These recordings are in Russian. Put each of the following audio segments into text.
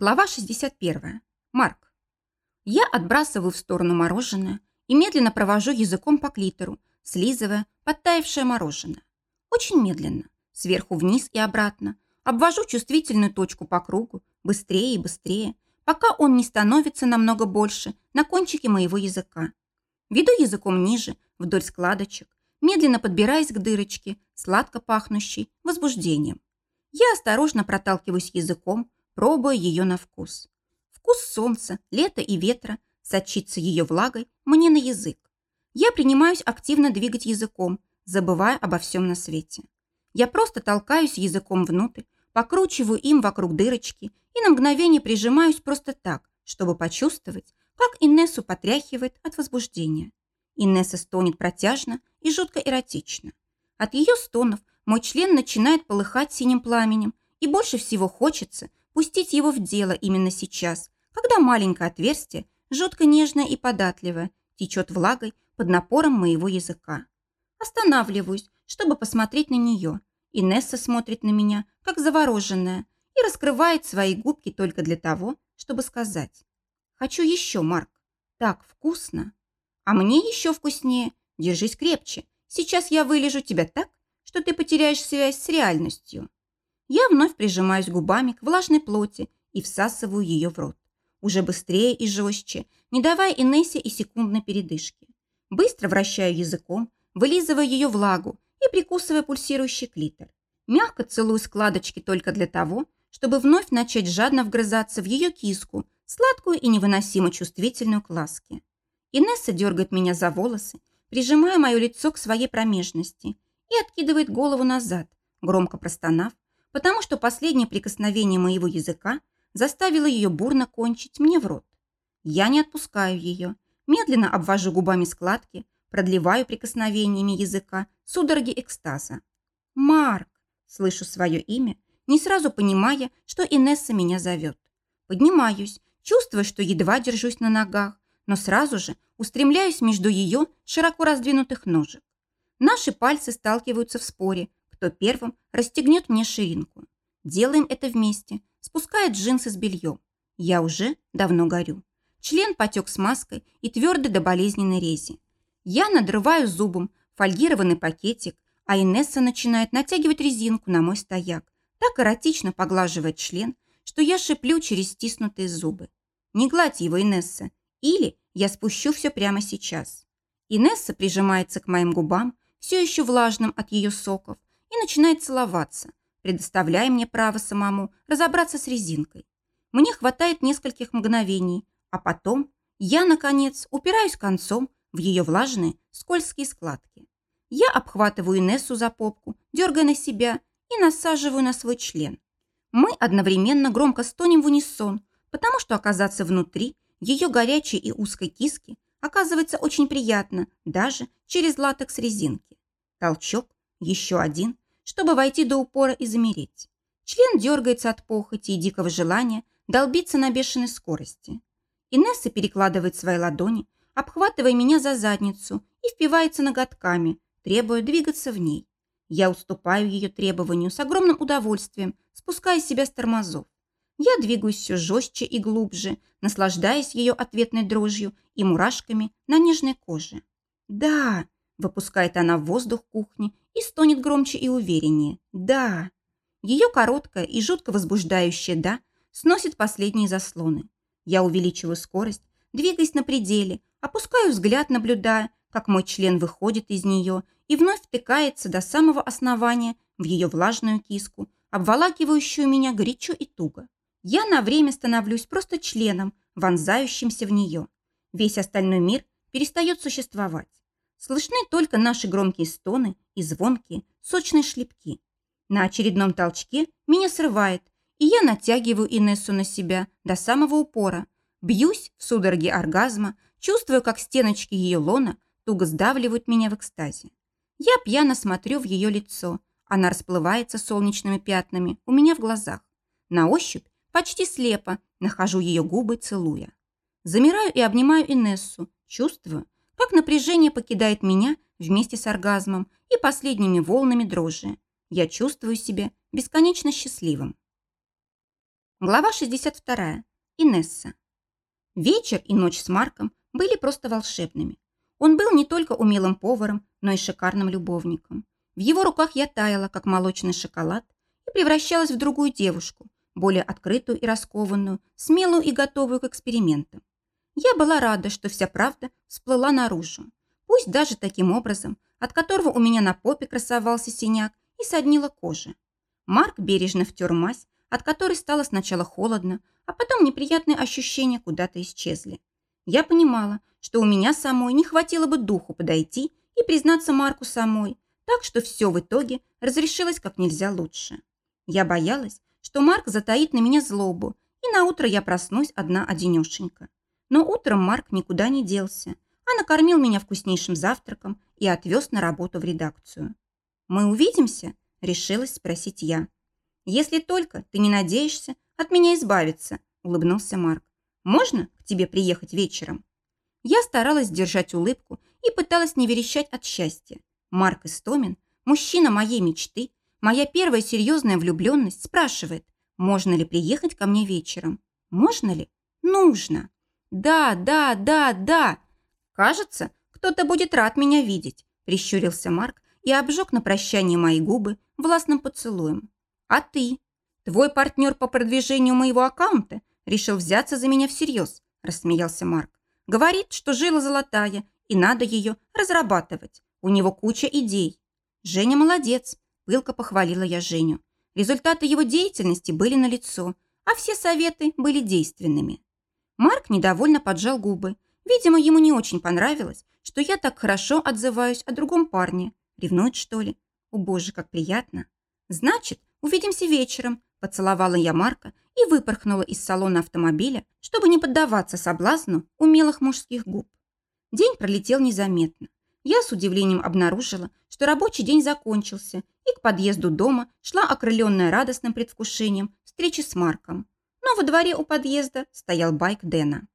Глава 61. Марк. Я отбрасываю в сторону мороженое и медленно провожу языком по клитору, слизывая подтаявшее мороженое. Очень медленно, сверху вниз и обратно, обвожу чувствительную точку по кругу, быстрее и быстрее, пока он не становится намного больше на кончике моего языка. Веду языком ниже, вдоль складочек, медленно подбираясь к дырочке, сладко пахнущей возбуждением. Я осторожно проталкиваюсь языком, пробуя ее на вкус. Вкус солнца, лета и ветра сочится ее влагой мне на язык. Я принимаюсь активно двигать языком, забывая обо всем на свете. Я просто толкаюсь языком внутрь, покручиваю им вокруг дырочки и на мгновение прижимаюсь просто так, чтобы почувствовать, как Инессу потряхивает от возбуждения. Инесса стонет протяжно и жутко эротично. От ее стонов мой член начинает полыхать синим пламенем, и больше всего хочется, пустить его в дело именно сейчас, когда маленькое отверстие, жутко нежное и податливое, течет влагой под напором моего языка. Останавливаюсь, чтобы посмотреть на нее. Инесса смотрит на меня, как завороженная, и раскрывает свои губки только для того, чтобы сказать. «Хочу еще, Марк. Так вкусно. А мне еще вкуснее. Держись крепче. Сейчас я вылежу тебя так, что ты потеряешь связь с реальностью». Я вновь прижимаюсь губами к влажной плоти и всасываю ее в рот. Уже быстрее и жестче, не давая Инессе и секундной передышки. Быстро вращаю языком, вылизывая ее влагу и прикусывая пульсирующий клитор. Мягко целую складочки только для того, чтобы вновь начать жадно вгрызаться в ее киску, сладкую и невыносимо чувствительную к ласке. Инесса дергает меня за волосы, прижимая мое лицо к своей промежности и откидывает голову назад, громко простонав, потому что последнее прикосновение моего языка заставило ее бурно кончить мне в рот. Я не отпускаю ее, медленно обвожу губами складки, продлеваю прикосновениями языка судороги экстаза. «Марк!» – слышу свое имя, не сразу понимая, что Инесса меня зовет. Поднимаюсь, чувствуя, что едва держусь на ногах, но сразу же устремляюсь между ее широко раздвинутых ножек. Наши пальцы сталкиваются в споре, кто первым расстегнет мне ширинку. Делаем это вместе, спускает джинсы с бельем. Я уже давно горю. Член потек смазкой и твердый до болезненной рези. Я надрываю зубом фольгированный пакетик, а Инесса начинает натягивать резинку на мой стояк, так эротично поглаживает член, что я шиплю через стиснутые зубы. Не гладь его, Инесса, или я спущу все прямо сейчас. Инесса прижимается к моим губам, все еще влажным от ее соков, и начинает целоваться, предоставляя мне право самому разобраться с резинкой. Мне хватает нескольких мгновений, а потом я, наконец, упираюсь концом в ее влажные, скользкие складки. Я обхватываю Инессу за попку, дергая на себя и насаживаю на свой член. Мы одновременно громко стонем в унисон, потому что оказаться внутри ее горячей и узкой киски оказывается очень приятно даже через латекс резинки. Толчок, еще один, чтобы войти до упора и замереть. Член дергается от похоти и дикого желания долбиться на бешеной скорости. Инесса перекладывает свои ладони, обхватывая меня за задницу и впивается ноготками, требуя двигаться в ней. Я уступаю ее требованию с огромным удовольствием, спуская себя с тормозов. Я двигаюсь все жестче и глубже, наслаждаясь ее ответной дрожью и мурашками на нежной коже. «Да!» Выпускает она в воздух кухни и стонет громче и увереннее. «Да». Ее короткое и жутко возбуждающее «да» сносит последние заслоны. Я увеличиваю скорость, двигаясь на пределе, опускаю взгляд, наблюдая, как мой член выходит из нее и вновь втыкается до самого основания в ее влажную киску, обволакивающую меня горячо и туго. Я на время становлюсь просто членом, вонзающимся в нее. Весь остальной мир перестает существовать. Слышны только наши громкие стоны и звонкие, сочные шлепки. На очередном толчке меня срывает, и я натягиваю Инессу на себя до самого упора. Бьюсь в судороге оргазма, чувствую, как стеночки ее лона туго сдавливают меня в экстазе. Я пьяно смотрю в ее лицо. Она расплывается солнечными пятнами у меня в глазах. На ощупь, почти слепо, нахожу ее губы, целуя. Замираю и обнимаю Инессу, чувствую, как напряжение покидает меня вместе с оргазмом и последними волнами дрожи. Я чувствую себя бесконечно счастливым. Глава 62. Инесса. Вечер и ночь с Марком были просто волшебными. Он был не только умелым поваром, но и шикарным любовником. В его руках я таяла, как молочный шоколад, и превращалась в другую девушку, более открытую и раскованную, смелую и готовую к экспериментам. Я была рада, что вся правда всплыла наружу. Пусть даже таким образом, от которого у меня на попе красовался синяк и соднила кожа. Марк бережно втер мазь, от которой стало сначала холодно, а потом неприятные ощущения куда-то исчезли. Я понимала, что у меня самой не хватило бы духу подойти и признаться Марку самой, так что все в итоге разрешилось как нельзя лучше. Я боялась, что Марк затаит на меня злобу, и на утро я проснусь одна-одинешенька. Но утром Марк никуда не делся, а накормил меня вкуснейшим завтраком и отвез на работу в редакцию. «Мы увидимся?» – решилась спросить я. «Если только ты не надеешься от меня избавиться», – улыбнулся Марк. «Можно к тебе приехать вечером?» Я старалась держать улыбку и пыталась не верещать от счастья. Марк Истомин, мужчина моей мечты, моя первая серьезная влюбленность, спрашивает, можно ли приехать ко мне вечером. Можно ли? Нужно. Да, да, да, да. Кажется, кто-то будет рад меня видеть, прищурился Марк и обжег на прощание мои губы властным поцелуем. А ты? Твой партнер по продвижению моего аккаунта решил взяться за меня всерьез, рассмеялся Марк. Говорит, что жила золотая, и надо ее разрабатывать. У него куча идей. Женя молодец, пылко похвалила я Женю. Результаты его деятельности были налицо, а все советы были действенными. Марк недовольно поджал губы. Видимо, ему не очень понравилось, что я так хорошо отзываюсь о другом парне. Ревнует, что ли? О, боже, как приятно. Значит, увидимся вечером, поцеловала я Марка и выпорхнула из салона автомобиля, чтобы не поддаваться соблазну умелых мужских губ. День пролетел незаметно. Я с удивлением обнаружила, что рабочий день закончился, и к подъезду дома шла окрыленная радостным предвкушением встречи с Марком. Но во дворе у подъезда стоял байк Дэна.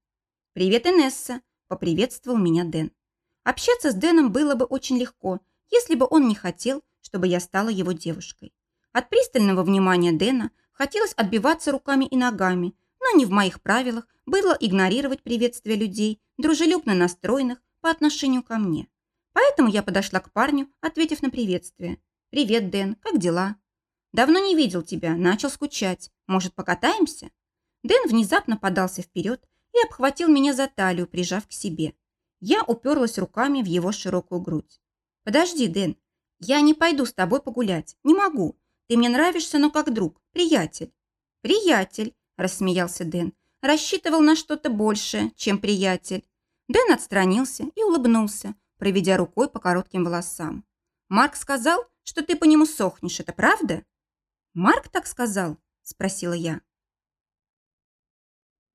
«Привет, Инесса!» – поприветствовал меня Дэн. Общаться с Дэном было бы очень легко, если бы он не хотел, чтобы я стала его девушкой. От пристального внимания Дэна хотелось отбиваться руками и ногами, но не в моих правилах было игнорировать приветствия людей, дружелюбно настроенных по отношению ко мне. Поэтому я подошла к парню, ответив на приветствие. «Привет, Дэн, как дела?» «Давно не видел тебя, начал скучать. Может, покатаемся?» Дэн внезапно подался вперед и обхватил меня за талию, прижав к себе. Я уперлась руками в его широкую грудь. «Подожди, Дэн, я не пойду с тобой погулять, не могу. Ты мне нравишься, но как друг, приятель». «Приятель», – рассмеялся Дэн, – рассчитывал на что-то большее, чем приятель. Дэн отстранился и улыбнулся, проведя рукой по коротким волосам. «Марк сказал, что ты по нему сохнешь, это правда?» «Марк так сказал?» – спросила я.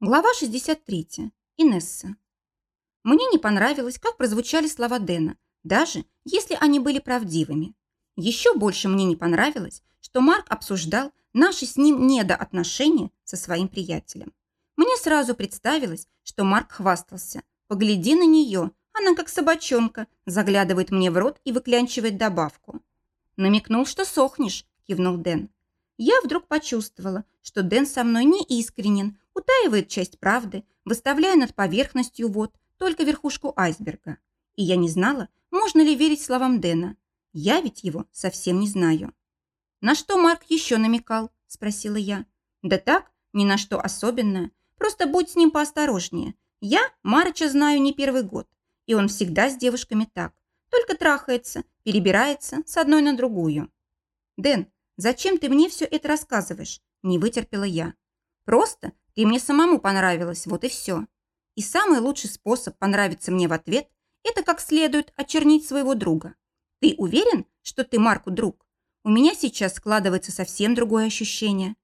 Глава 63. Инесса. Мне не понравилось, как прозвучали слова Дэна, даже если они были правдивыми. Еще больше мне не понравилось, что Марк обсуждал наши с ним недоотношения со своим приятелем. Мне сразу представилось, что Марк хвастался. Погляди на нее, она как собачонка, заглядывает мне в рот и выклянчивает добавку. Намекнул, что сохнешь, кивнул Дэн. Я вдруг почувствовала, что Дэн со мной не искренен, утаивает часть правды, выставляя над поверхностью вод только верхушку айсберга. И я не знала, можно ли верить словам Дэна. Я ведь его совсем не знаю. «На что Марк еще намекал?» – спросила я. «Да так, ни на что особенное. Просто будь с ним поосторожнее. Я Марыча знаю не первый год, и он всегда с девушками так. Только трахается, перебирается с одной на другую». «Дэн, зачем ты мне все это рассказываешь?» – не вытерпела я. «Просто ты мне самому понравилась, вот и все. И самый лучший способ понравиться мне в ответ – это как следует очернить своего друга. Ты уверен, что ты Марку друг?» У меня сейчас складывается совсем другое ощущение.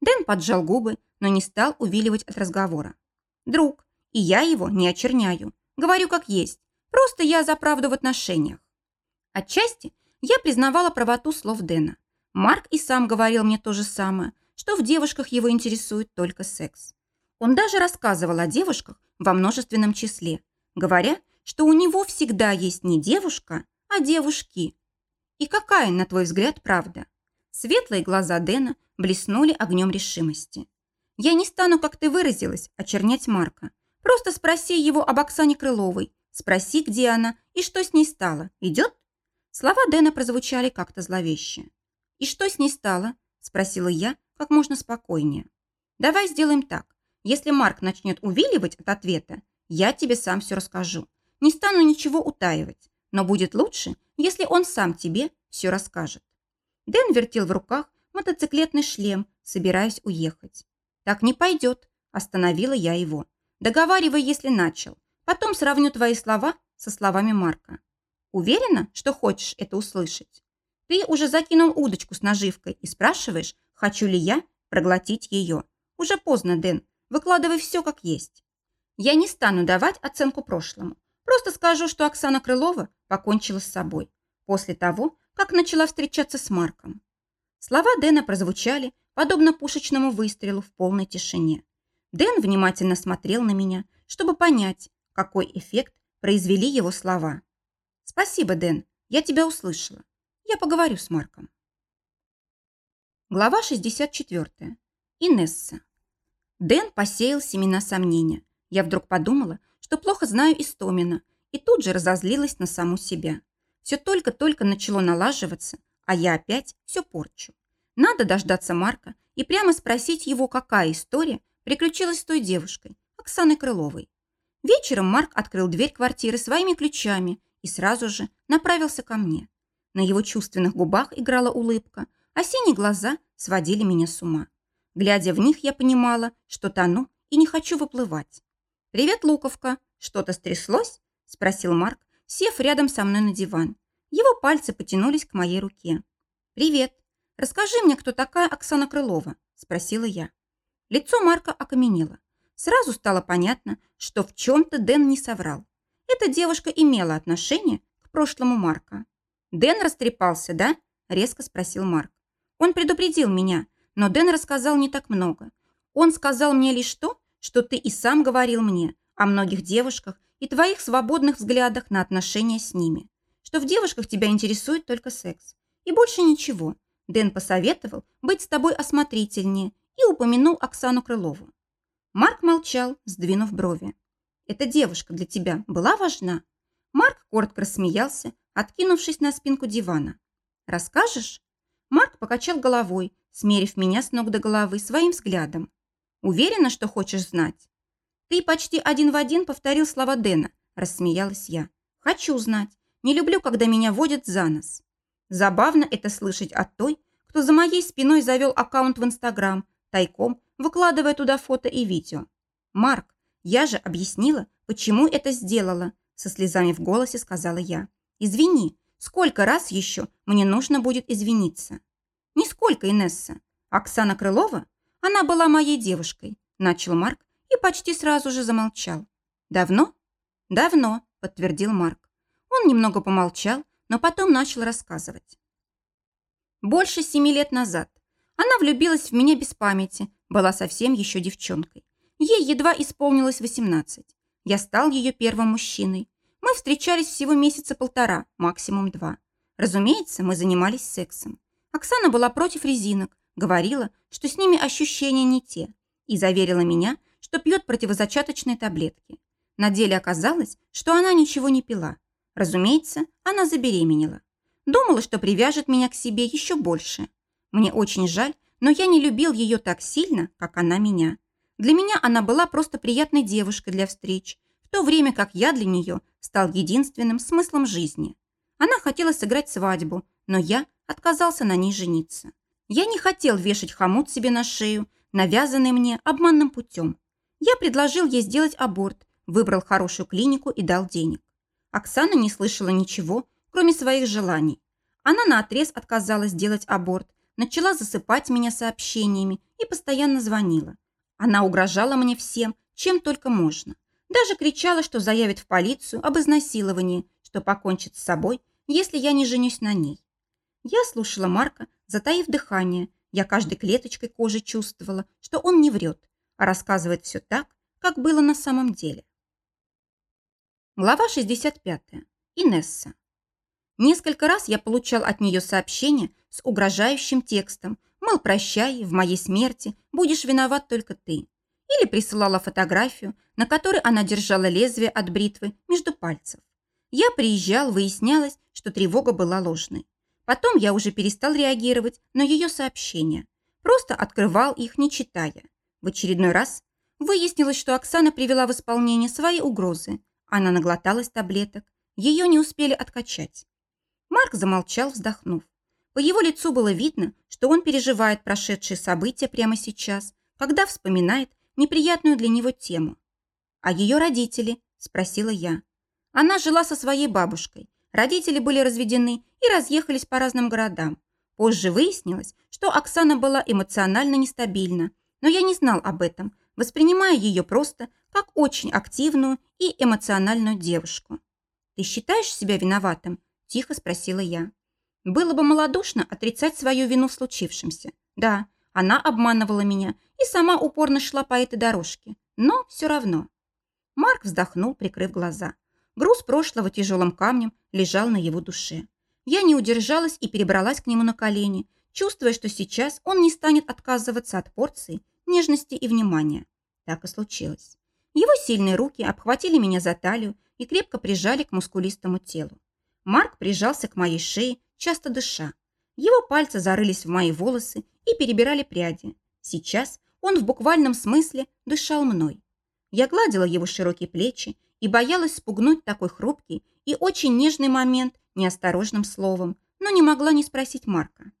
Дэн поджал губы, но не стал увиливать от разговора. Друг, и я его не очерняю. Говорю как есть. Просто я за правду в отношениях. Отчасти я признавала правоту слов Дэна. Марк и сам говорил мне то же самое, что в девушках его интересует только секс. Он даже рассказывал о девушках во множественном числе, говоря, что у него всегда есть не девушка, а девушки, и какая, на твой взгляд, правда? Светлые глаза Дэна блеснули огнем решимости. Я не стану, как ты выразилась, очернять Марка. Просто спроси его об Оксане Крыловой. Спроси, где она и что с ней стало. Идет?» Слова Дэна прозвучали как-то зловеще. «И что с ней стало?» – спросила я как можно спокойнее. «Давай сделаем так. Если Марк начнет увиливать от ответа, я тебе сам все расскажу. Не стану ничего утаивать, но будет лучше, если он сам тебе все расскажет». Дэн вертел в руках мотоциклетный шлем, собираясь уехать. «Так не пойдет», – остановила я его. «Договаривай, если начал. Потом сравню твои слова со словами Марка. Уверена, что хочешь это услышать? Ты уже закинул удочку с наживкой и спрашиваешь, хочу ли я проглотить ее. Уже поздно, Дэн. Выкладывай все как есть. Я не стану давать оценку прошлому. Просто скажу, что Оксана Крылова покончила с собой после того, как начала встречаться с Марком. Слова Дэна прозвучали, подобно пушечному выстрелу в полной тишине. Дэн внимательно смотрел на меня, чтобы понять, какой эффект произвели его слова. «Спасибо, Дэн, я тебя услышала. Я поговорю с Марком». Глава 64. Инесса. Дэн посеял семена сомнения. Я вдруг подумала, что плохо знаю Истомина, и тут же разозлилась на саму себя. Все только-только начало налаживаться, а я опять все порчу. Надо дождаться Марка и прямо спросить его, какая история приключилась с той девушкой, Оксаной Крыловой. Вечером Марк открыл дверь квартиры своими ключами и сразу же направился ко мне. На его чувственных губах играла улыбка, а синие глаза сводили меня с ума. Глядя в них, я понимала, что тону и не хочу выплывать. «Привет, Луковка! Что-то стряслось?» – спросил Марк, сев рядом со мной на диван. Его пальцы потянулись к моей руке. «Привет! Расскажи мне, кто такая Оксана Крылова?» – спросила я. Лицо Марка окаменело. Сразу стало понятно, что в чем-то Дэн не соврал эта девушка имела отношение к прошлому Марка. «Дэн растрепался, да?» – резко спросил Марк. «Он предупредил меня, но Дэн рассказал не так много. Он сказал мне лишь то, что ты и сам говорил мне о многих девушках и твоих свободных взглядах на отношения с ними, что в девушках тебя интересует только секс. И больше ничего. Дэн посоветовал быть с тобой осмотрительнее и упомянул Оксану Крылову. Марк молчал, сдвинув брови. Эта девушка для тебя была важна?» Марк коротко рассмеялся, откинувшись на спинку дивана. «Расскажешь?» Марк покачал головой, смерив меня с ног до головы своим взглядом. «Уверена, что хочешь знать?» «Ты почти один в один повторил слова Дэна», – рассмеялась я. «Хочу знать. Не люблю, когда меня водят за нос». Забавно это слышать от той, кто за моей спиной завел аккаунт в Инстаграм, тайком выкладывая туда фото и видео. «Марк, я же объяснила, почему это сделала, со слезами в голосе сказала я. Извини, сколько раз еще мне нужно будет извиниться? Нисколько, Инесса. Оксана Крылова? Она была моей девушкой, начал Марк и почти сразу же замолчал. Давно? Давно, подтвердил Марк. Он немного помолчал, но потом начал рассказывать. Больше семи лет назад она влюбилась в меня без памяти, была совсем еще девчонкой. Ей едва исполнилось 18. Я стал ее первым мужчиной. Встречались всего месяца полтора, максимум два. Разумеется, мы занимались сексом. Оксана была против резинок, говорила, что с ними ощущения не те, и заверила меня, что пьет противозачаточные таблетки. На деле оказалось, что она ничего не пила. Разумеется, она забеременела. Думала, что привяжет меня к себе еще больше. Мне очень жаль, но я не любил ее так сильно, как она меня. Для меня она была просто приятной девушкой для встреч, то время как я для нее стал единственным смыслом жизни. Она хотела сыграть свадьбу, но я отказался на ней жениться. Я не хотел вешать хомут себе на шею, навязанный мне обманным путем. Я предложил ей сделать аборт, выбрал хорошую клинику и дал денег. Оксана не слышала ничего, кроме своих желаний. Она наотрез отказалась делать аборт, начала засыпать меня сообщениями и постоянно звонила. Она угрожала мне всем, чем только можно. Даже кричала, что заявит в полицию об изнасиловании, что покончит с собой, если я не женюсь на ней. Я слушала Марка, затаив дыхание. Я каждой клеточкой кожи чувствовала, что он не врет, а рассказывает все так, как было на самом деле. Глава 65. Инесса. Несколько раз я получал от нее сообщения с угрожающим текстом, Мол, прощай, в моей смерти будешь виноват только ты. Или присылала фотографию, на которой она держала лезвие от бритвы между пальцев. Я приезжал, выяснялось, что тревога была ложной. Потом я уже перестал реагировать на ее сообщения. Просто открывал их, не читая. В очередной раз выяснилось, что Оксана привела в исполнение свои угрозы. Она наглоталась таблеток. Ее не успели откачать. Марк замолчал, вздохнув. По его лицу было видно, что он переживает прошедшие события прямо сейчас, когда вспоминает неприятную для него тему. «А ее родители?» – спросила я. Она жила со своей бабушкой. Родители были разведены и разъехались по разным городам. Позже выяснилось, что Оксана была эмоционально нестабильна, но я не знал об этом, воспринимая ее просто как очень активную и эмоциональную девушку. «Ты считаешь себя виноватым?» – тихо спросила я. Было бы малодушно отрицать свою вину в случившемся. Да, она обманывала меня и сама упорно шла по этой дорожке, но все равно. Марк вздохнул, прикрыв глаза. Груз прошлого тяжелым камнем лежал на его душе. Я не удержалась и перебралась к нему на колени, чувствуя, что сейчас он не станет отказываться от порции нежности и внимания. Так и случилось. Его сильные руки обхватили меня за талию и крепко прижали к мускулистому телу. Марк прижался к моей шее, часто дыша. Его пальцы зарылись в мои волосы и перебирали пряди. Сейчас он в буквальном смысле дышал мной. Я гладила его широкие плечи и боялась спугнуть такой хрупкий и очень нежный момент неосторожным словом, но не могла не спросить Марка.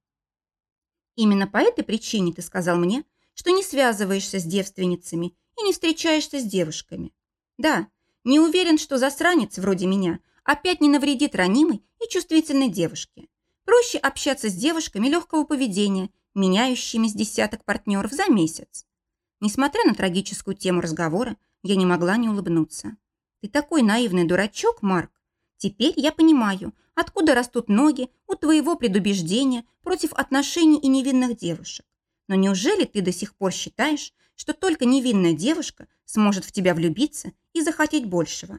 «Именно по этой причине ты сказал мне, что не связываешься с девственницами и не встречаешься с девушками. Да, не уверен, что засранец вроде меня опять не навредит ранимой и чувствительной девушке. Проще общаться с девушками легкого поведения, меняющими с десяток партнеров за месяц. Несмотря на трагическую тему разговора, я не могла не улыбнуться. Ты такой наивный дурачок, Марк. Теперь я понимаю, откуда растут ноги у твоего предубеждения против отношений и невинных девушек. Но неужели ты до сих пор считаешь, что только невинная девушка сможет в тебя влюбиться и захотеть большего?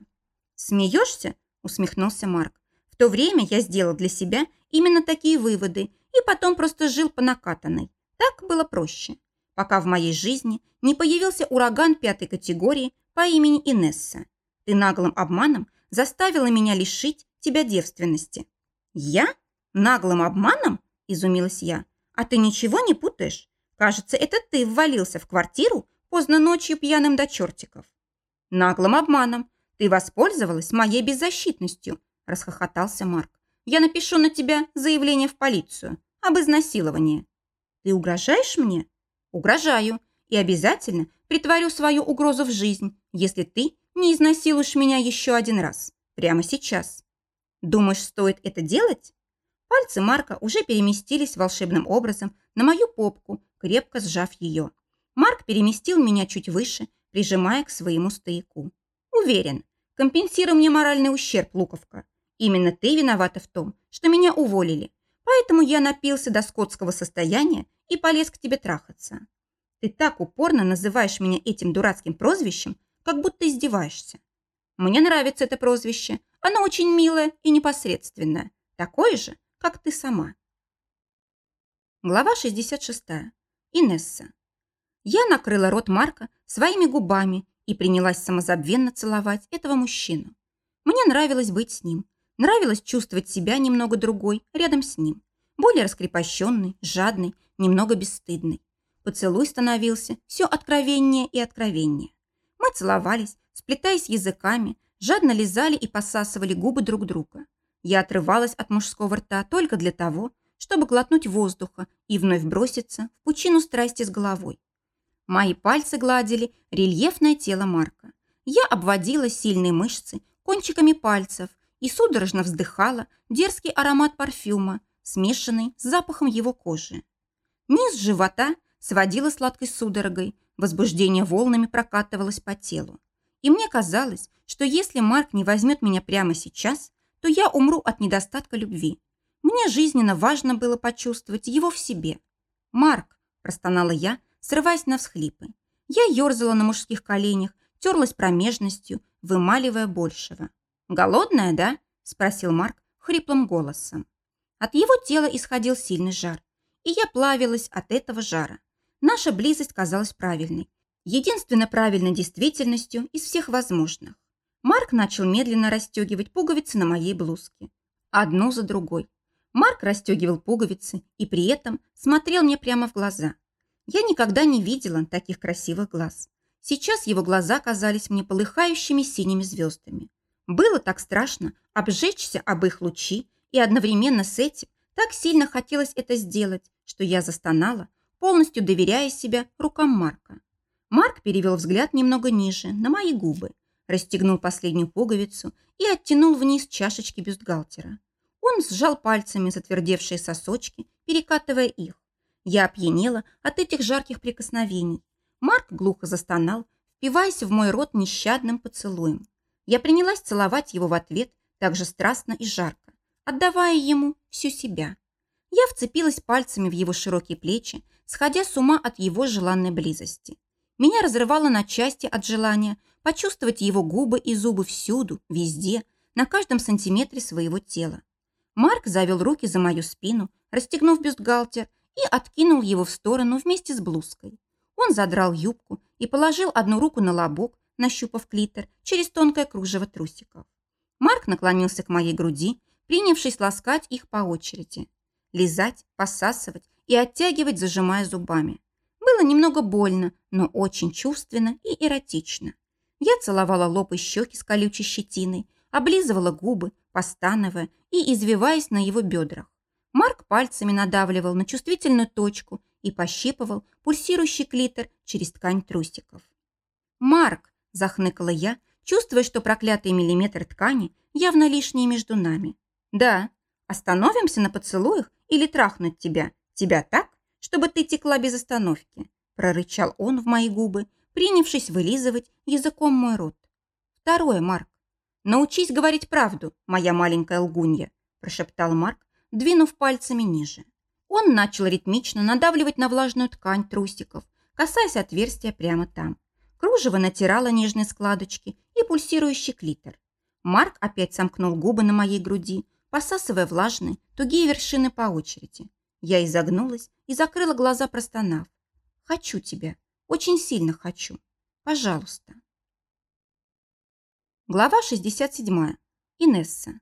Смеешься? Усмехнулся Марк. В то время я сделал для себя именно такие выводы и потом просто жил по накатанной. Так было проще. Пока в моей жизни не появился ураган пятой категории по имени Инесса. Ты наглым обманом заставила меня лишить тебя девственности. Я? Наглым обманом? Изумилась я. А ты ничего не путаешь? Кажется, это ты ввалился в квартиру поздно ночью пьяным до чертиков. Наглым обманом. Ты воспользовалась моей беззащитностью, расхохотался Марк. Я напишу на тебя заявление в полицию об изнасиловании. Ты угрожаешь мне? Угрожаю. И обязательно притворю свою угрозу в жизнь, если ты не изнасилуешь меня еще один раз. Прямо сейчас. Думаешь, стоит это делать? Пальцы Марка уже переместились волшебным образом на мою попку, крепко сжав ее. Марк переместил меня чуть выше, прижимая к своему стояку. Уверен, компенсируй мне моральный ущерб, Луковка. Именно ты виновата в том, что меня уволили, поэтому я напился до скотского состояния и полез к тебе трахаться. Ты так упорно называешь меня этим дурацким прозвищем, как будто издеваешься. Мне нравится это прозвище. Оно очень милое и непосредственное. Такое же, как ты сама. Глава 66. Инесса. Я накрыла рот Марка своими губами и принялась самозабвенно целовать этого мужчину. Мне нравилось быть с ним. Нравилось чувствовать себя немного другой рядом с ним. Более раскрепощенный, жадный, немного бесстыдный. Поцелуй становился все откровеннее и откровеннее. Мы целовались, сплетаясь языками, жадно лизали и посасывали губы друг друга. Я отрывалась от мужского рта только для того, чтобы глотнуть воздуха и вновь броситься в пучину страсти с головой. Мои пальцы гладили рельефное тело Марка. Я обводила сильные мышцы кончиками пальцев и судорожно вздыхала дерзкий аромат парфюма, смешанный с запахом его кожи. Низ живота сводила сладкой судорогой, возбуждение волнами прокатывалось по телу. И мне казалось, что если Марк не возьмет меня прямо сейчас, то я умру от недостатка любви. Мне жизненно важно было почувствовать его в себе. «Марк», – простонала я, срываясь на всхлипы. Я ерзала на мужских коленях, терлась промежностью, вымаливая большего. «Голодная, да?» – спросил Марк хриплым голосом. От его тела исходил сильный жар. и я плавилась от этого жара. Наша близость казалась правильной. Единственно правильной действительностью из всех возможных. Марк начал медленно расстегивать пуговицы на моей блузке. Одну за другой. Марк расстегивал пуговицы и при этом смотрел мне прямо в глаза. Я никогда не видела таких красивых глаз. Сейчас его глаза казались мне полыхающими синими звездами. Было так страшно обжечься об их лучи, и одновременно с этим так сильно хотелось это сделать, что я застонала, полностью доверяя себя рукам Марка. Марк перевел взгляд немного ниже, на мои губы, расстегнул последнюю пуговицу и оттянул вниз чашечки бюстгальтера. Он сжал пальцами затвердевшие сосочки, перекатывая их. Я опьянела от этих жарких прикосновений. Марк глухо застонал, впиваясь в мой рот нещадным поцелуем. Я принялась целовать его в ответ так же страстно и жарко, отдавая ему всю себя. Я вцепилась пальцами в его широкие плечи, сходя с ума от его желанной близости. Меня разрывало на части от желания почувствовать его губы и зубы всюду, везде, на каждом сантиметре своего тела. Марк завел руки за мою спину, расстегнув бюстгальтер, и откинул его в сторону вместе с блузкой. Он задрал юбку и положил одну руку на лобок, нащупав клитор через тонкое кружево трусиков. Марк наклонился к моей груди, принявшись ласкать их по очереди. Лизать, посасывать и оттягивать, зажимая зубами. Было немного больно, но очень чувственно и эротично. Я целовала лоб и щеки с колючей щетиной, облизывала губы, постановая и извиваясь на его бедрах. Марк пальцами надавливал на чувствительную точку и пощипывал пульсирующий клитор через ткань трусиков. «Марк!» – захныкала я, чувствуя, что проклятые миллиметры ткани явно лишние между нами. «Да, остановимся на поцелуях или трахнуть тебя? Тебя так, чтобы ты текла без остановки?» – прорычал он в мои губы, принявшись вылизывать языком мой рот. «Второе, Марк. Научись говорить правду, моя маленькая лгунья», – прошептал Марк, двинув пальцами ниже. Он начал ритмично надавливать на влажную ткань трусиков, касаясь отверстия прямо там. Кружево натирало нежные складочки и пульсирующий клитор. Марк опять сомкнул губы на моей груди, посасывая влажные, тугие вершины по очереди. Я изогнулась и закрыла глаза, простонав. «Хочу тебя. Очень сильно хочу. Пожалуйста». Глава 67. Инесса.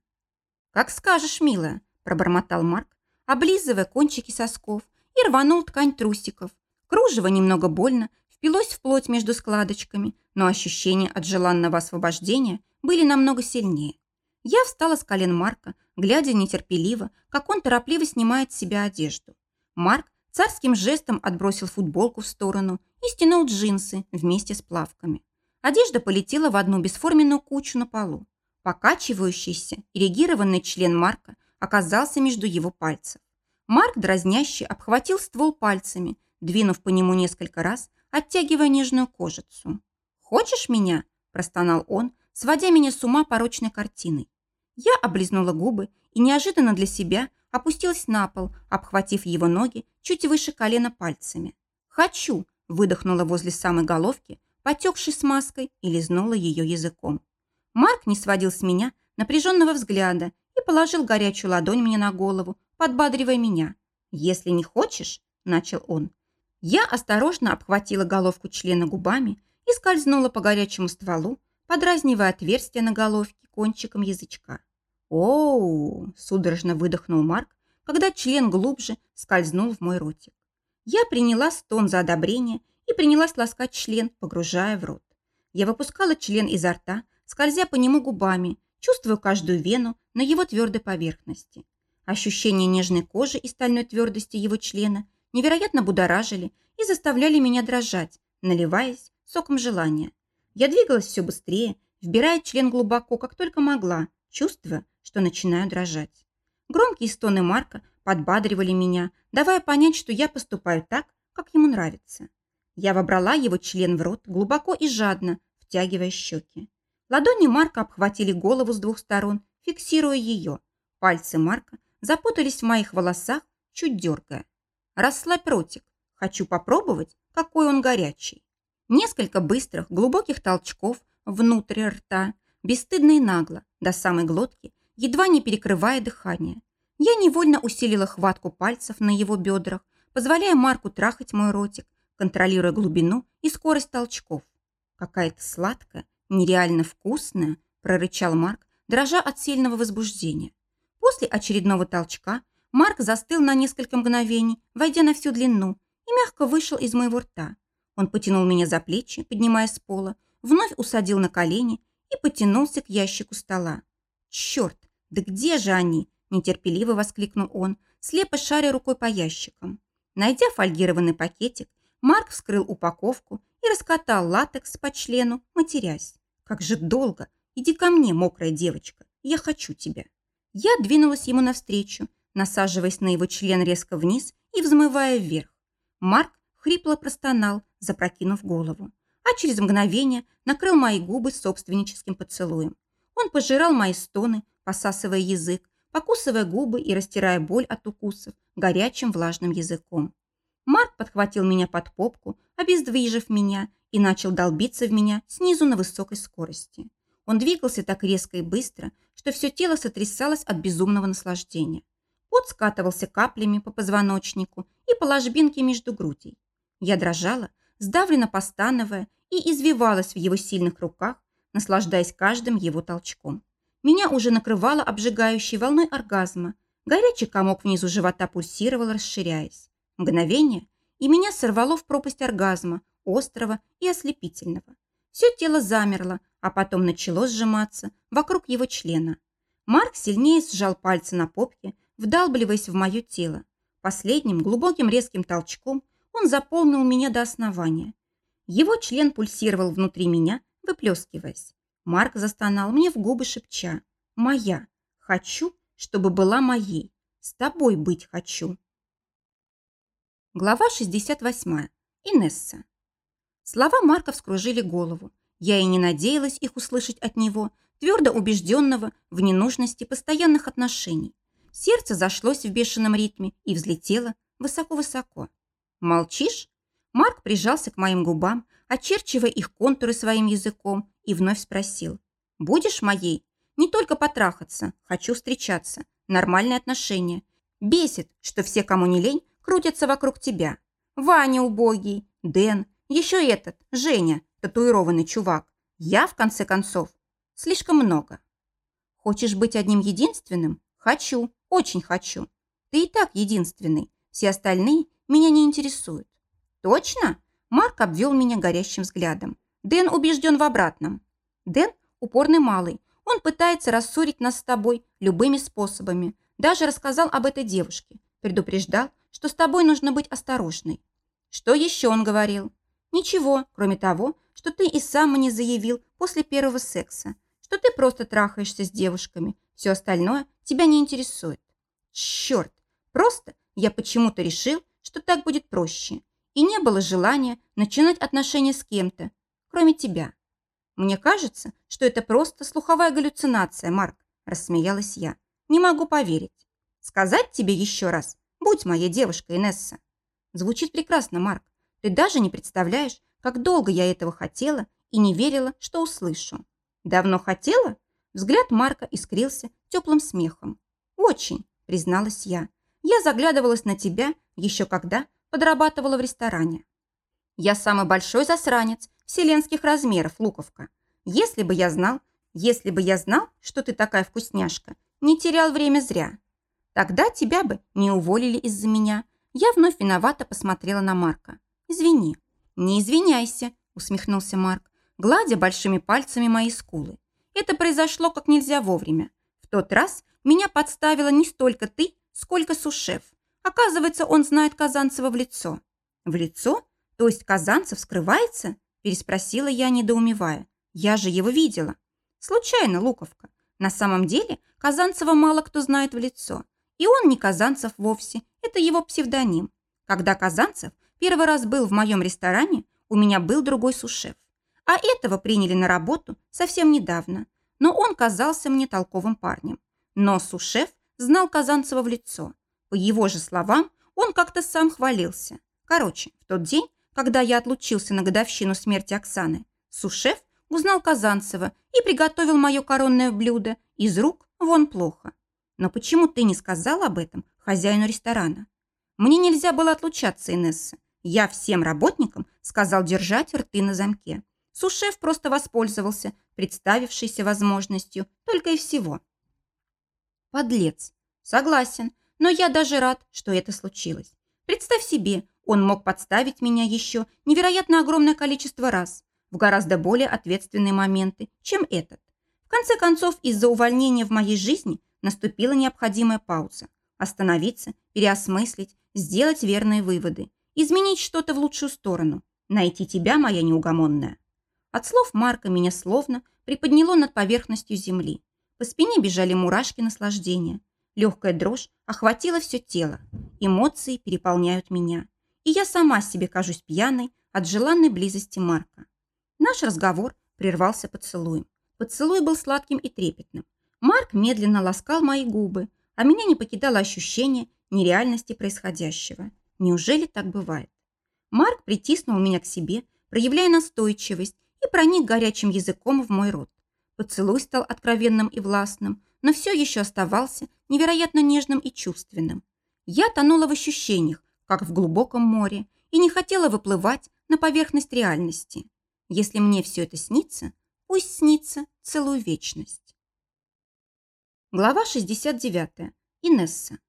«Как скажешь, милая», – пробормотал Марк, облизывая кончики сосков, и рванул ткань трусиков. Кружево немного больно, впилось в плоть между складочками, но ощущения от желанного освобождения были намного сильнее. Я встала с колен Марка, глядя нетерпеливо, как он торопливо снимает с себя одежду. Марк царским жестом отбросил футболку в сторону и стянул джинсы вместе с плавками. Одежда полетела в одну бесформенную кучу на полу. Покачивающийся, эрегированный член Марка оказался между его пальцев. Марк дразняще обхватил ствол пальцами, двинув по нему несколько раз, оттягивая нежную кожицу. «Хочешь меня?» – простонал он, сводя меня с ума порочной картиной. Я облизнула губы и неожиданно для себя опустилась на пол, обхватив его ноги чуть выше колена пальцами. «Хочу!» – выдохнула возле самой головки, потекшей смазкой, и лизнула ее языком. Марк не сводил с меня напряженного взгляда и положил горячую ладонь мне на голову, подбадривая меня. «Если не хочешь», – начал он. Я осторожно обхватила головку члена губами и скользнула по горячему стволу, подразнивая отверстие на головке кончиком язычка. «Оу!» – судорожно выдохнул Марк, когда член глубже скользнул в мой ротик. Я приняла стон за одобрение и принялась ласкать член, погружая в рот. Я выпускала член изо рта, скользя по нему губами, чувствуя каждую вену на его твердой поверхности. Ощущение нежной кожи и стальной твердости его члена невероятно будоражили и заставляли меня дрожать, наливаясь соком желания. Я двигалась все быстрее, вбирая член глубоко, как только могла, чувствуя, что начинаю дрожать. Громкие стоны Марка подбадривали меня, давая понять, что я поступаю так, как ему нравится. Я вобрала его член в рот глубоко и жадно, втягивая щеки. Ладони Марка обхватили голову с двух сторон, фиксируя ее. Пальцы Марка запутались в моих волосах, чуть дергая. «Расслабь ротик. Хочу попробовать, какой он горячий». Несколько быстрых, глубоких толчков внутрь рта, бесстыдно и нагло, до самой глотки, едва не перекрывая дыхание. Я невольно усилила хватку пальцев на его бедрах, позволяя Марку трахать мой ротик, контролируя глубину и скорость толчков. «Какая-то сладкая, нереально вкусная», – прорычал Марк, дрожа от сильного возбуждения. После очередного толчка Марк застыл на несколько мгновений, войдя на всю длину, и мягко вышел из моего рта. Он потянул меня за плечи, поднимая с пола, вновь усадил на колени и потянулся к ящику стола. «Черт, да где же они?» – нетерпеливо воскликнул он, слепо шаря рукой по ящикам. Найдя фольгированный пакетик, Марк вскрыл упаковку и раскатал латекс по члену, матерясь. «Как же долго! Иди ко мне, мокрая девочка, я хочу тебя!» Я двинулась ему навстречу, насаживаясь на его член резко вниз и взмывая вверх. Марк хрипло простонал, запрокинув голову, а через мгновение накрыл мои губы собственническим поцелуем. Он пожирал мои стоны, посасывая язык, покусывая губы и растирая боль от укусов горячим влажным языком. Марк подхватил меня под попку, обездвижив меня, и начал долбиться в меня снизу на высокой скорости. Он двигался так резко и быстро, что все тело сотрясалось от безумного наслаждения. Пот скатывался каплями по позвоночнику и по ложбинке между грудей. Я дрожала, сдавленно постановая, и извивалась в его сильных руках, наслаждаясь каждым его толчком. Меня уже накрывало обжигающей волной оргазма. Горячий комок внизу живота пульсировал, расширяясь. Мгновение, и меня сорвало в пропасть оргазма, острого и ослепительного. Все тело замерло, а потом начало сжиматься вокруг его члена. Марк сильнее сжал пальцы на попке, вдалбливаясь в мое тело. Последним глубоким резким толчком он заполнил меня до основания. Его член пульсировал внутри меня, выплескиваясь. Марк застонал мне в губы, шепча «Моя! Хочу, чтобы была моей! С тобой быть хочу!» Глава 68. Инесса. Слова Марка вскружили голову. Я и не надеялась их услышать от него, твердо убежденного в ненужности постоянных отношений. Сердце зашлось в бешеном ритме и взлетело высоко-высоко. «Молчишь?» Марк прижался к моим губам, очерчивая их контуры своим языком, и вновь спросил. «Будешь моей? Не только потрахаться, хочу встречаться. Нормальные отношения. Бесит, что все, кому не лень, крутятся вокруг тебя. Ваня убогий, Дэн, еще этот, Женя, татуированный чувак. Я, в конце концов, слишком много. Хочешь быть одним единственным? Хочу, очень хочу. Ты и так единственный. Все остальные меня не интересуют. Точно? Марк обвел меня горящим взглядом. Дэн убежден в обратном. Дэн упорный малый. Он пытается рассорить нас с тобой любыми способами. Даже рассказал об этой девушке. Предупреждал, что с тобой нужно быть осторожной. Что еще он говорил? Ничего, кроме того, что ты и сам мне заявил после первого секса, что ты просто трахаешься с девушками, все остальное тебя не интересует. Черт, просто я почему-то решил, что так будет проще, и не было желания начинать отношения с кем-то, кроме тебя. Мне кажется, что это просто слуховая галлюцинация, Марк, рассмеялась я. Не могу поверить. Сказать тебе еще раз, будь моей девушкой, Инесса. Звучит прекрасно, Марк. Ты даже не представляешь, как долго я этого хотела и не верила, что услышу. Давно хотела? Взгляд Марка искрился теплым смехом. Очень, призналась я. Я заглядывалась на тебя еще когда подрабатывала в ресторане. Я самый большой засранец вселенских размеров, Луковка. Если бы я знал, если бы я знал, что ты такая вкусняшка, не терял время зря. Тогда тебя бы не уволили из-за меня. Я вновь виновато посмотрела на Марка. Извини. Не извиняйся, усмехнулся Марк, гладя большими пальцами мои скулы. Это произошло как нельзя вовремя. В тот раз меня подставила не столько ты, сколько сушеф. Оказывается, он знает Казанцева в лицо. В лицо? То есть Казанцев скрывается? Переспросила я, недоумевая. Я же его видела. Случайно, Луковка. На самом деле Казанцева мало кто знает в лицо. И он не Казанцев вовсе. Это его псевдоним. Когда Казанцев первый раз был в моем ресторане, у меня был другой сушеф. А этого приняли на работу совсем недавно. Но он казался мне толковым парнем. Но сушеф знал Казанцева в лицо. По его же словам, он как-то сам хвалился. Короче, в тот день, когда я отлучился на годовщину смерти Оксаны, сушеф узнал Казанцева и приготовил мое коронное блюдо из рук вон плохо. Но почему ты не сказал об этом хозяину ресторана? Мне нельзя было отлучаться, Инесса. Я всем работникам сказал держать рты на замке. Сушеф просто воспользовался представившейся возможностью только и всего. Подлец. Согласен, но я даже рад, что это случилось. Представь себе, он мог подставить меня еще невероятно огромное количество раз, в гораздо более ответственные моменты, чем этот. В конце концов, из-за увольнения в моей жизни наступила необходимая пауза. Остановиться, переосмыслить, сделать верные выводы, изменить что-то в лучшую сторону, найти тебя, моя неугомонная. От слов Марка меня словно приподняло над поверхностью земли. По спине бежали мурашки наслаждения. Легкая дрожь охватила все тело. Эмоции переполняют меня. И я сама себе кажусь пьяной от желанной близости Марка. Наш разговор прервался поцелуем. Поцелуй был сладким и трепетным. Марк медленно ласкал мои губы, а меня не покидало ощущение нереальности происходящего. Неужели так бывает? Марк притиснул меня к себе, проявляя настойчивость, и проник горячим языком в мой рот. Поцелуй стал откровенным и властным, но все еще оставался невероятно нежным и чувственным. Я тонула в ощущениях, как в глубоком море, и не хотела выплывать на поверхность реальности. Если мне все это снится, пусть снится целую вечность. Глава 69. Инесса.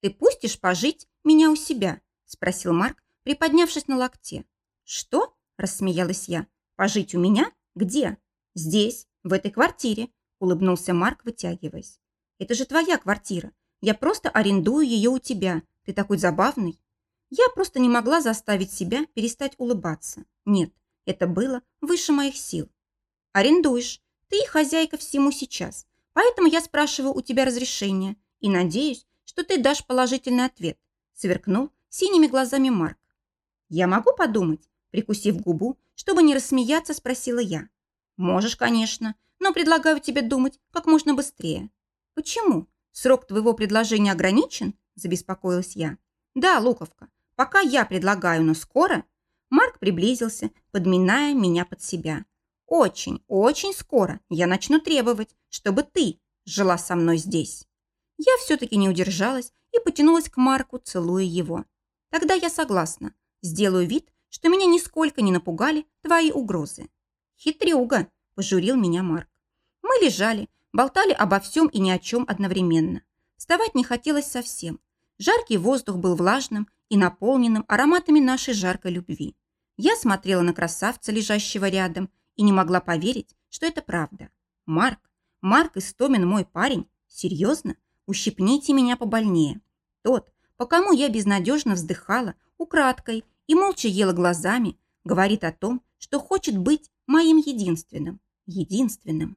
«Ты пустишь пожить меня у себя?» – спросил Марк, приподнявшись на локте. «Что?» – рассмеялась я. «Пожить у меня? Где?» «Здесь, в этой квартире», – улыбнулся Марк, вытягиваясь. «Это же твоя квартира. Я просто арендую ее у тебя. Ты такой забавный». Я просто не могла заставить себя перестать улыбаться. Нет, это было выше моих сил. Арендуешь. Ты хозяйка всему сейчас. Поэтому я спрашиваю у тебя разрешения и надеюсь, что ты дашь положительный ответ. Сверкнул синими глазами Марк. Я могу подумать? Прикусив губу, чтобы не рассмеяться, спросила я. Можешь, конечно, но предлагаю тебе думать как можно быстрее. Почему? Срок твоего предложения ограничен? Забеспокоилась я. Да, Луковка, пока я предлагаю, но скоро Марк приблизился, подминая меня под себя. «Очень, очень скоро я начну требовать, чтобы ты жила со мной здесь». Я все-таки не удержалась и потянулась к Марку, целуя его. «Тогда я согласна. Сделаю вид, что меня нисколько не напугали твои угрозы». «Хитрюга», – пожурил меня Марк. Мы лежали, болтали обо всем и ни о чем одновременно. Вставать не хотелось совсем. Жаркий воздух был влажным и наполненным ароматами нашей жаркой любви. Я смотрела на красавца, лежащего рядом, и не могла поверить, что это правда. Марк, Марк Истомин мой парень? Серьезно? Ущипните меня побольнее. Тот, по кому я безнадежно вздыхала, украдкой и молча ела глазами, говорит о том, что хочет быть моим единственным. Единственным.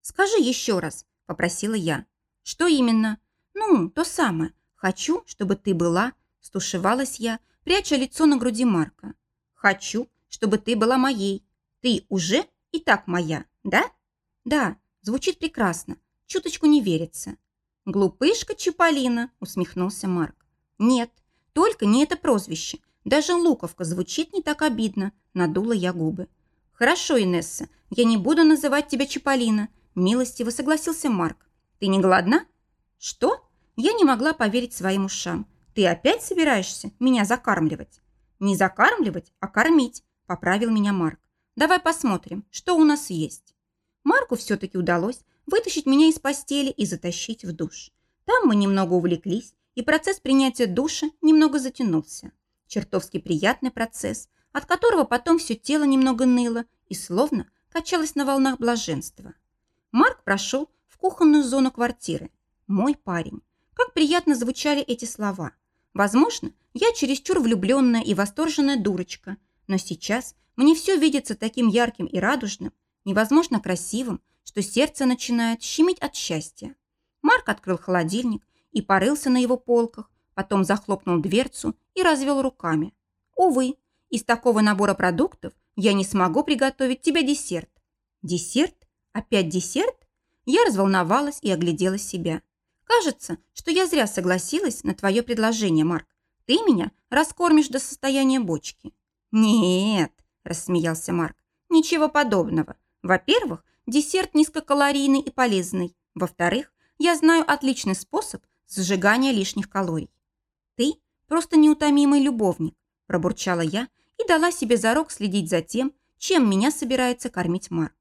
«Скажи еще раз», – попросила я. «Что именно?» «Ну, то самое. Хочу, чтобы ты была Стушевалась я, пряча лицо на груди Марка. «Хочу, чтобы ты была моей. Ты уже и так моя, да?» «Да, звучит прекрасно. Чуточку не верится». «Глупышка Чаполина», — усмехнулся Марк. «Нет, только не это прозвище. Даже Луковка звучит не так обидно», — надула я губы. «Хорошо, Инесса, я не буду называть тебя Чаполина», — милостиво согласился Марк. «Ты не голодна?» «Что?» Я не могла поверить своим ушам. «Ты опять собираешься меня закармливать?» «Не закармливать, а кормить», – поправил меня Марк. «Давай посмотрим, что у нас есть». Марку все-таки удалось вытащить меня из постели и затащить в душ. Там мы немного увлеклись, и процесс принятия душа немного затянулся. Чертовски приятный процесс, от которого потом все тело немного ныло и словно качалось на волнах блаженства. Марк прошел в кухонную зону квартиры. Мой парень. Как приятно звучали эти слова – Возможно, я чересчур влюбленная и восторженная дурочка, но сейчас мне все видится таким ярким и радужным, невозможно красивым, что сердце начинает щемить от счастья. Марк открыл холодильник и порылся на его полках, потом захлопнул дверцу и развел руками. Увы, из такого набора продуктов я не смогу приготовить тебе десерт. Десерт? Опять десерт? Я разволновалась и оглядела себя. Кажется, что я зря согласилась на твое предложение, Марк. Ты меня раскормишь до состояния бочки. Нет, рассмеялся Марк. Ничего подобного. Во-первых, десерт низкокалорийный и полезный. Во-вторых, я знаю отличный способ сжигания лишних калорий. «Ты просто неутомимый любовник», – пробурчала я и дала себе зарок следить за тем, чем меня собирается кормить Марк.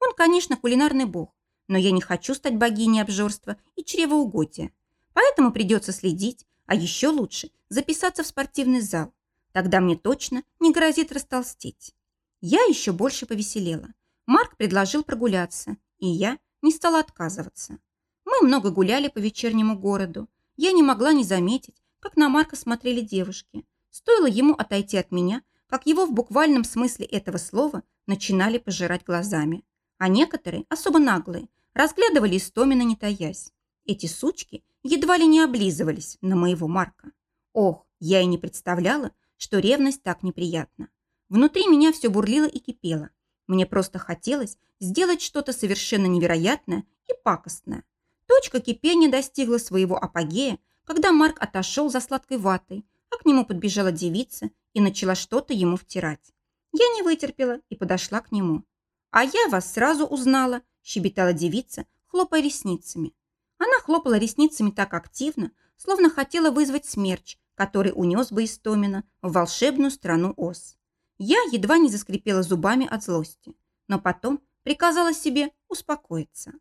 Он, конечно, кулинарный бог, но я не хочу стать богиней обжорства и чревоугодия. Поэтому придется следить, а еще лучше записаться в спортивный зал. Тогда мне точно не грозит растолстеть. Я еще больше повеселела. Марк предложил прогуляться, и я не стала отказываться. Мы много гуляли по вечернему городу. Я не могла не заметить, как на Марка смотрели девушки. Стоило ему отойти от меня, как его в буквальном смысле этого слова начинали пожирать глазами. А некоторые, особо наглые, разглядывали Истомина, не таясь. Эти сучки едва ли не облизывались на моего Марка. Ох, я и не представляла, что ревность так неприятна. Внутри меня все бурлило и кипело. Мне просто хотелось сделать что-то совершенно невероятное и пакостное. Точка кипения достигла своего апогея, когда Марк отошел за сладкой ватой, а к нему подбежала девица и начала что-то ему втирать. Я не вытерпела и подошла к нему. «А я вас сразу узнала», – щебетала девица, хлопая ресницами. Она хлопала ресницами так активно, словно хотела вызвать смерч, который унес бы Истомина в волшебную страну Оз. Я едва не заскрипела зубами от злости, но потом приказала себе успокоиться.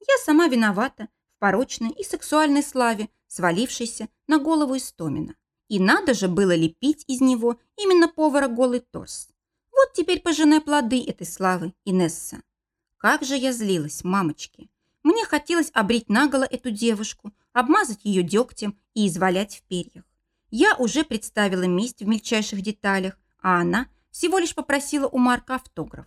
Я сама виновата в порочной и сексуальной славе, свалившейся на голову Истомина. И надо же было лепить из него именно повара голый торс. Вот теперь пожинай плоды этой славы, Инесса. Как же я злилась, мамочки. Мне хотелось обрить наголо эту девушку, обмазать ее дегтем и извалять в перьях. Я уже представила месть в мельчайших деталях, а она всего лишь попросила у Марка автограф.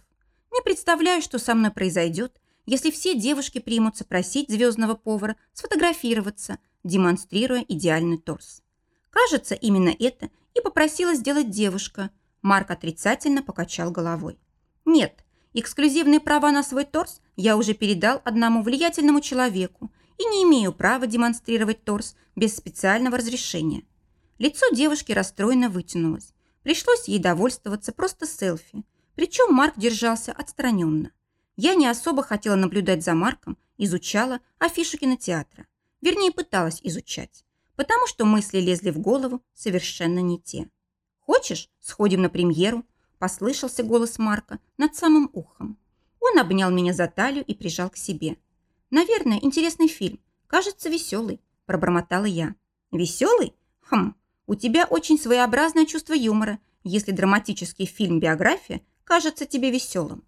Не представляю, что со мной произойдет, если все девушки примутся просить звездного повара сфотографироваться, демонстрируя идеальный торс. Кажется, именно это и попросила сделать девушка. Марк отрицательно покачал головой. Нет, эксклюзивные права на свой торс я уже передал одному влиятельному человеку и не имею права демонстрировать торс без специального разрешения. Лицо девушки расстроенно вытянулось. Пришлось ей довольствоваться просто селфи. Причем Марк держался отстраненно. Я не особо хотела наблюдать за Марком, изучала афишу кинотеатра. Вернее, пыталась изучать. Потому что мысли лезли в голову совершенно не те. «Хочешь, сходим на премьеру?» Послышался голос Марка над самым ухом. Он обнял меня за талию и прижал к себе. «Наверное, интересный фильм. Кажется, веселый», – пробормотала я. «Веселый? Хм, у тебя очень своеобразное чувство юмора, если драматический фильм-биография кажется тебе веселым.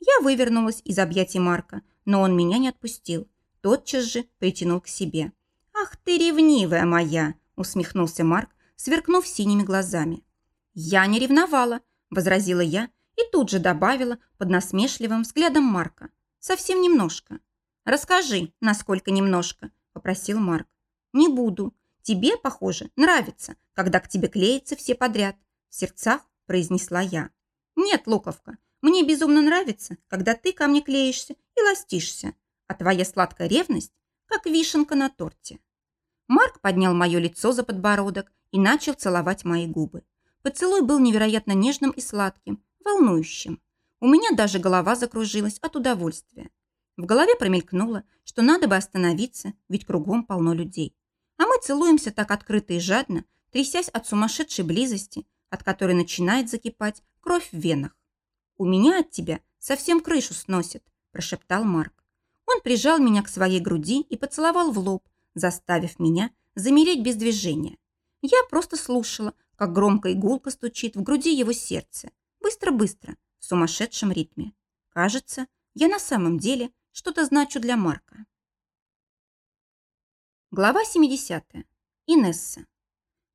Я вывернулась из объятий Марка, но он меня не отпустил. Тотчас же притянул к себе. «Ах ты ревнивая моя!» – усмехнулся Марк, сверкнув синими глазами. «Я не ревновала», – возразила я и тут же добавила под насмешливым взглядом Марка. «Совсем немножко». «Расскажи, насколько немножко», – попросил Марк. «Не буду. Тебе, похоже, нравится, когда к тебе клеятся все подряд», – в сердцах произнесла я. «Нет, Луковка, мне безумно нравится, когда ты ко мне клеишься и ластишься, а твоя сладкая ревность, как вишенка на торте». Марк поднял мое лицо за подбородок и начал целовать мои губы. Поцелуй был невероятно нежным и сладким, волнующим. У меня даже голова закружилась от удовольствия. В голове промелькнуло, что надо бы остановиться, ведь кругом полно людей. А мы целуемся так открыто и жадно, трясясь от сумасшедшей близости, от которой начинает закипать кровь в венах. «У меня от тебя совсем крышу сносит», – прошептал Марк. Он прижал меня к своей груди и поцеловал в лоб, заставив меня замереть без движения. Я просто слушала, как громко и гулко стучит в груди его сердце. Быстро-быстро, в сумасшедшем ритме. Кажется, я на самом деле что-то значу для Марка. Глава 70. Инесса.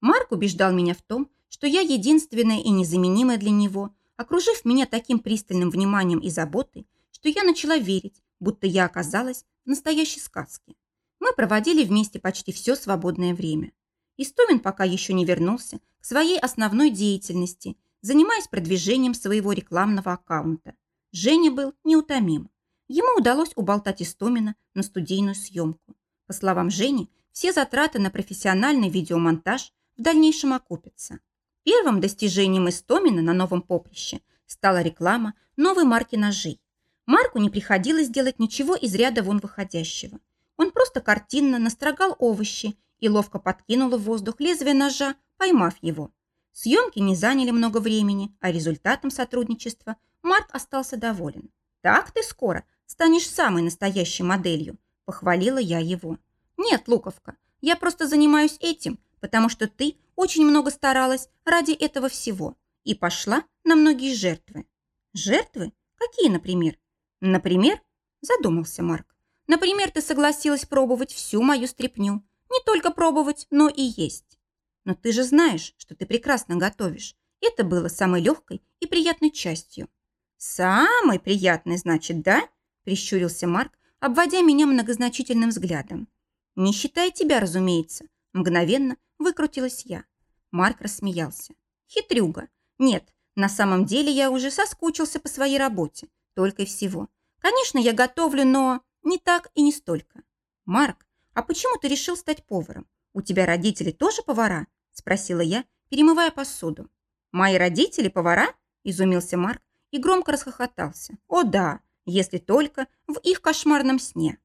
Марк убеждал меня в том, что я единственная и незаменимая для него, окружив меня таким пристальным вниманием и заботой, что я начала верить, будто я оказалась в настоящей сказке. Мы проводили вместе почти все свободное время. Истомин пока еще не вернулся к своей основной деятельности, занимаясь продвижением своего рекламного аккаунта. Женя был неутомим. Ему удалось уболтать Истомина на студийную съемку. По словам Жени, все затраты на профессиональный видеомонтаж в дальнейшем окупятся. Первым достижением Истомина на новом поприще стала реклама новой марки ножей. Марку не приходилось делать ничего из ряда вон выходящего. Он просто картинно настрогал овощи и ловко подкинула в воздух лезвие ножа, поймав его. Съемки не заняли много времени, а результатом сотрудничества Марк остался доволен. «Так ты скоро станешь самой настоящей моделью», – похвалила я его. «Нет, Луковка, я просто занимаюсь этим, потому что ты очень много старалась ради этого всего и пошла на многие жертвы». «Жертвы? Какие, например?» «Например?» – задумался Марк. «Например, ты согласилась пробовать всю мою стряпню. Не только пробовать, но и есть. Но ты же знаешь, что ты прекрасно готовишь. Это было самой легкой и приятной частью. «Самый приятный, значит, да?» – прищурился Марк, обводя меня многозначительным взглядом. «Не считая тебя, разумеется». Мгновенно выкрутилась я. Марк рассмеялся. «Хитрюга. Нет, на самом деле я уже соскучился по своей работе. Только и всего. Конечно, я готовлю, но не так и не столько. Марк, а почему ты решил стать поваром? У тебя родители тоже повара?» Спросила я, перемывая посуду. «Мои родители повара?» Изумился Марк и громко расхохотался. «О да, если только в их кошмарном сне».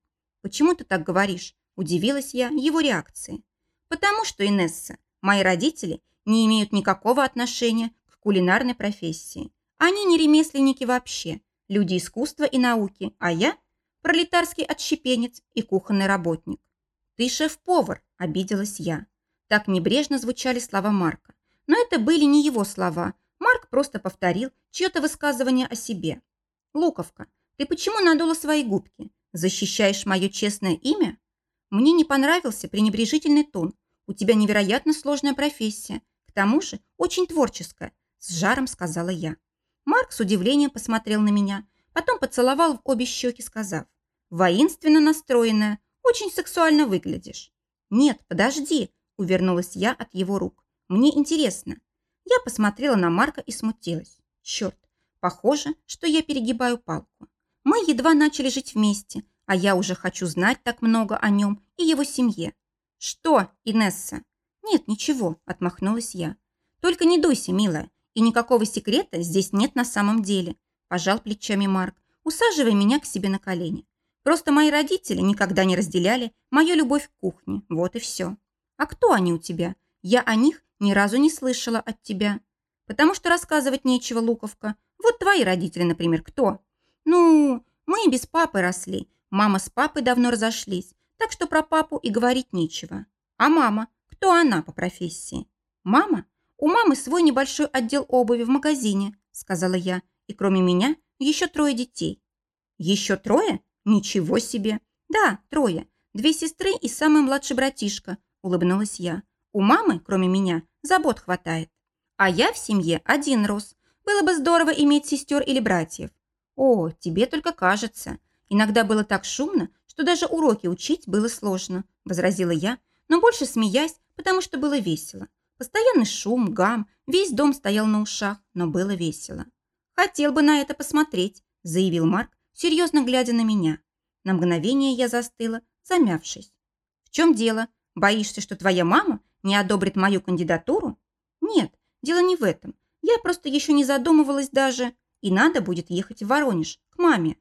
«Почему ты так говоришь?» – удивилась я его реакции. «Потому что, Инесса, мои родители не имеют никакого отношения к кулинарной профессии. Они не ремесленники вообще, люди искусства и науки, а я – пролетарский отщепенец и кухонный работник». «Ты шеф-повар», – обиделась я. Так небрежно звучали слова Марка. Но это были не его слова – Марк просто повторил чье-то высказывание о себе. «Луковка, ты почему надула свои губки? Защищаешь мое честное имя?» Мне не понравился пренебрежительный тон. У тебя невероятно сложная профессия. К тому же очень творческая, с жаром сказала я. Марк с удивлением посмотрел на меня, потом поцеловал в обе щеки, сказав, «Воинственно настроенная, очень сексуально выглядишь». «Нет, подожди», – увернулась я от его рук. «Мне интересно, я посмотрела на Марка и смутилась. Черт, похоже, что я перегибаю палку. Мы едва начали жить вместе, а я уже хочу знать так много о нем и его семье. Что, Инесса? Нет, ничего, отмахнулась я. Только не дуйся, милая, и никакого секрета здесь нет на самом деле. Пожал плечами Марк, усаживая меня к себе на колени. Просто мои родители никогда не разделяли мою любовь к кухне. Вот и все. А кто они у тебя? Я о них ни разу не слышала от тебя. Потому что рассказывать нечего, Луковка. Вот твои родители, например, кто? Ну, мы и без папы росли. Мама с папой давно разошлись, так что про папу и говорить нечего. А мама? Кто она по профессии? Мама? У мамы свой небольшой отдел обуви в магазине, сказала я. И кроме меня еще трое детей. Еще трое? Ничего себе. Да, трое. Две сестры и самый младший братишка, улыбнулась я. У мамы, кроме меня, забот хватает. А я в семье один рос. Было бы здорово иметь сестер или братьев. О, тебе только кажется. Иногда было так шумно, что даже уроки учить было сложно, возразила я, но больше смеясь, потому что было весело. Постоянный шум, гам, весь дом стоял на ушах, но было весело. «Хотел бы на это посмотреть», – заявил Марк, серьезно глядя на меня. На мгновение я застыла, замявшись. «В чем дело? Боишься, что твоя мама не одобрит мою кандидатуру? Нет, дело не в этом. Я просто еще не задумывалась даже. И надо будет ехать в Воронеж, к маме.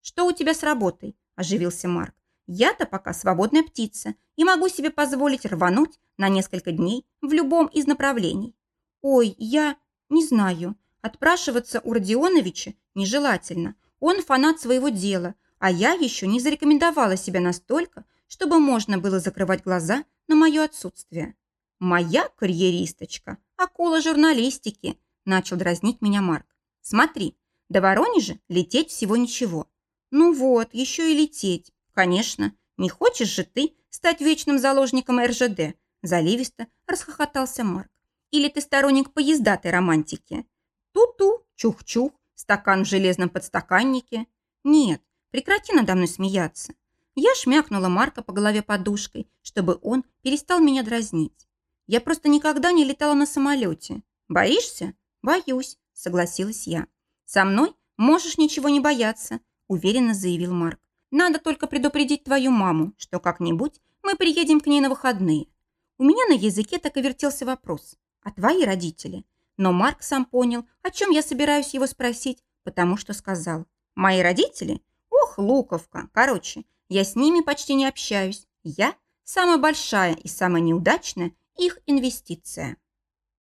Что у тебя с работой? Оживился Марк. Я-то пока свободная птица и могу себе позволить рвануть на несколько дней в любом из направлений. Ой, я не знаю. Отпрашиваться у Родионовича нежелательно. Он фанат своего дела, а я еще не зарекомендовала себя настолько, чтобы можно было закрывать глаза на мое отсутствие. «Моя карьеристочка, акула журналистики», – начал дразнить меня Марк. «Смотри, до Воронежа лететь всего ничего. Ну вот, еще и лететь. Конечно, не хочешь же ты стать вечным заложником РЖД?» Заливисто расхохотался Марк. «Или ты сторонник поездатой романтики?» «Ту-ту, чух-чух, стакан в железном подстаканнике». «Нет, прекрати надо мной смеяться. Я шмякнула Марка по голове подушкой, чтобы он перестал меня дразнить. Я просто никогда не летала на самолете. Боишься? Боюсь, согласилась я. Со мной можешь ничего не бояться, уверенно заявил Марк. Надо только предупредить твою маму, что как-нибудь мы приедем к ней на выходные. У меня на языке так и вертелся вопрос. А твои родители? Но Марк сам понял, о чем я собираюсь его спросить, потому что сказал. Мои родители? Ох, Луковка. Короче, я с ними почти не общаюсь. Я самая большая и самая неудачная их инвестиция.